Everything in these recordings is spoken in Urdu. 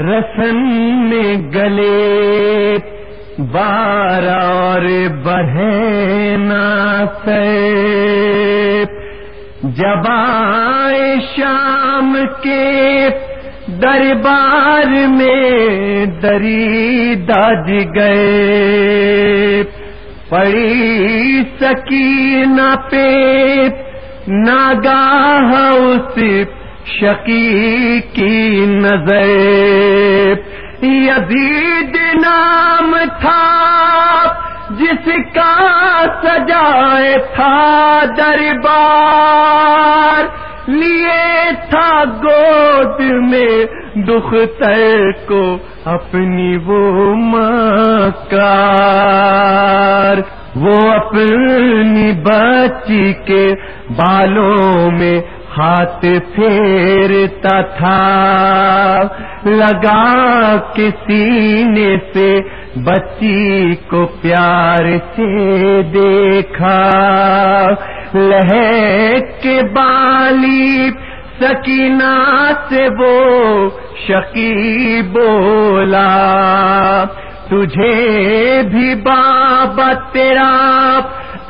رسن میں گلے بار اور بڑھے سے جب آئے شام کے دربار میں دری دج گئے۔ پڑی سکینہ پہ ناگاہ اس شکی کی نظر یزید نام تھا، جس کا سجائے تھا دربار، لیے تھا گود میں دختر کو اپنی وہ مکار۔ وہ اپنی بچی کے بالوں میں ہاتھ پھیرتا تھا، لگا کے سینے سے بچی کو پیار سے دیکھا۔ لہ کے بالی سکینہ سے وہ شکی بولا، تجھے بھی بابا تیرا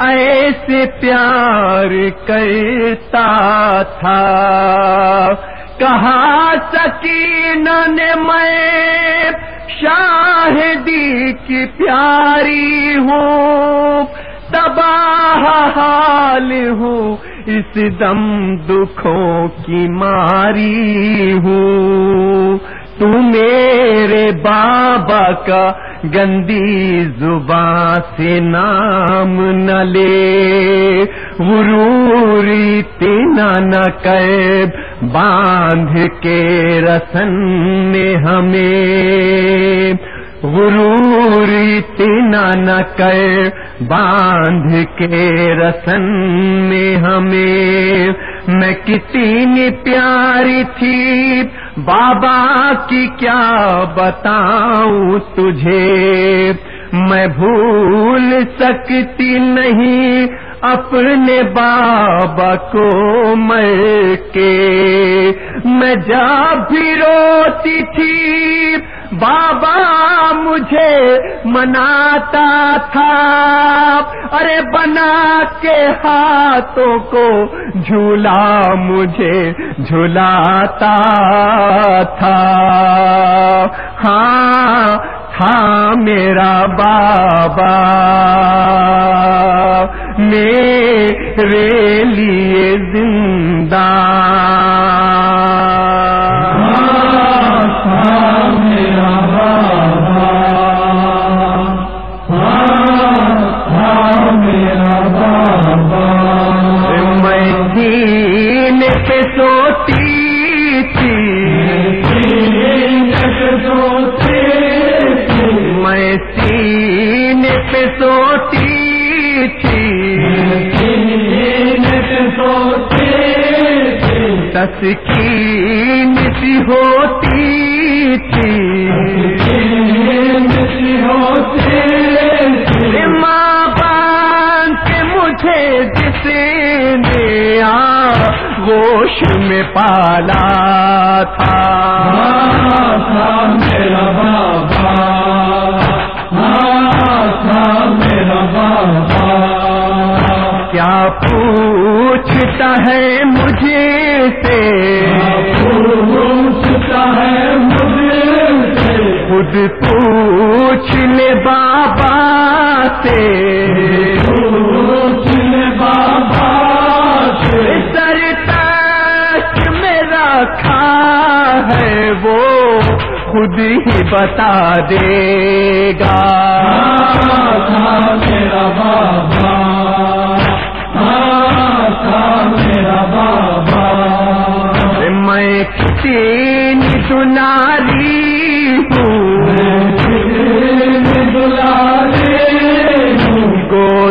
ایسے پیار کرتا تھا۔ کہا سکین نے میں شاہدی کی پیاری ہوں۔ تباہ حال ہوں۔ اس دم دکھوں کی ماری ہوں۔ تو میرے بابا کا گندی زبان سے نام نہ لے۔ غروری تینا نہ کر باندھ کے رسن میں ہمیں۔ غروری تینا نہ کر باندھ کے رسن میں ہمیں۔ میں کتنی پیاری تھی۔ بابا کی کیا بتاؤں تجھے؟ میں بھول سکتی نہیں اپنے بابا کو مر کے۔ میں جا بھی روتی تھی بابا مجھے مناتا تھا۔ ارے بنا کے ہاتھوں کو جھولا مجھے جھلاتا تھا۔ ہاں تھا میرا بابا۔ میرے لیے زندہ تسکین سی ہوتی تھی ماں بان کے مجھے جس نے گوش میں پالا تھا میرا بابا میرا بابا کیا پوچھتا ہے مجھے سے؟ پوچھتا ہے مجھے سے خود پوچھ لے بابا سے۔ پوچھ لے بابا سے سر تک میں رکھا ہے وہ، خود ہی بتا دے گا۔ میرا بابا میں کتنی سناری ہوں۔ کو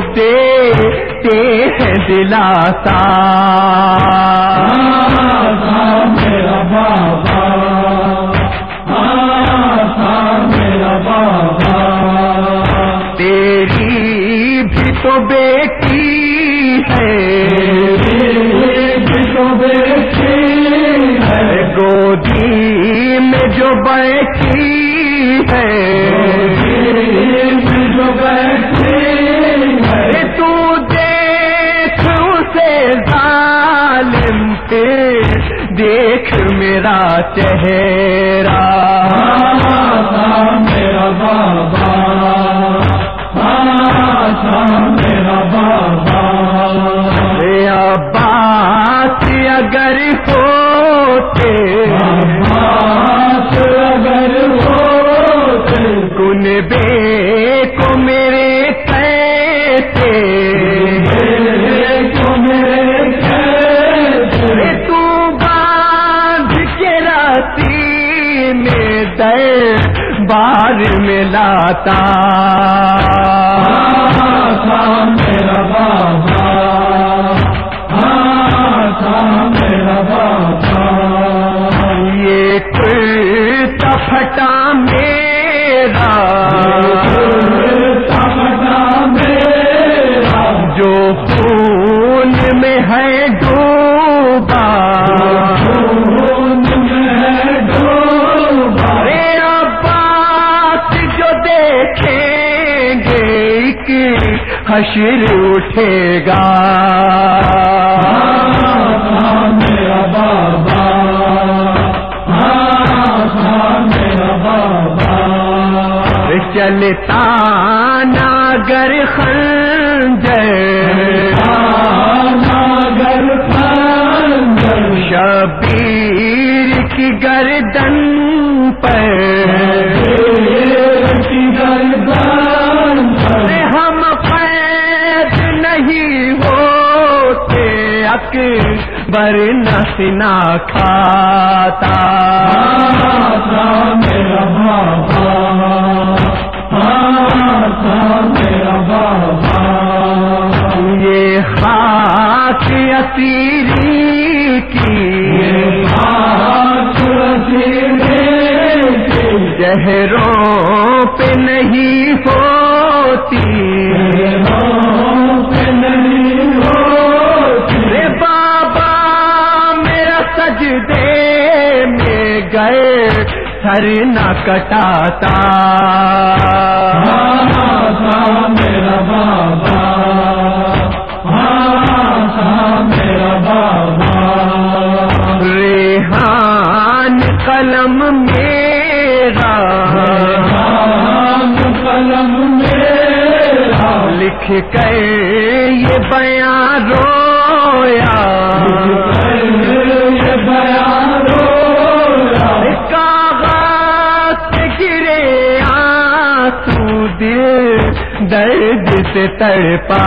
دیتے ہیں دلاتا میرا بابا میرا بابا تیری بھی تو بیٹی ہے۔ گودی میں جو بیٹھی ہے۔ ارے میرا چہرہ۔ میرا بابا میرا بابا عباس اگر ہوتے اگر ہوتے۔ کن بے میں لاتا میرا بابا میرا بابا یہ میرا جو خون میں ہے ڈوبا۔ حشر اٹھے گا۔ میرا بابا میرا بابا چلتا ناگر خنجر۔ ناگر خنجر شبیر کی گردن پر۔ کی گردن اکبر نہ سنا کھاتا میرا بابا میرا بابا۔ یہ خاک اسیری کی۔ جہروں پہ نہیں ہوتی سر نہ کٹاتا۔ ہاں، ہاں، ہاں، درد سے تڑپا۔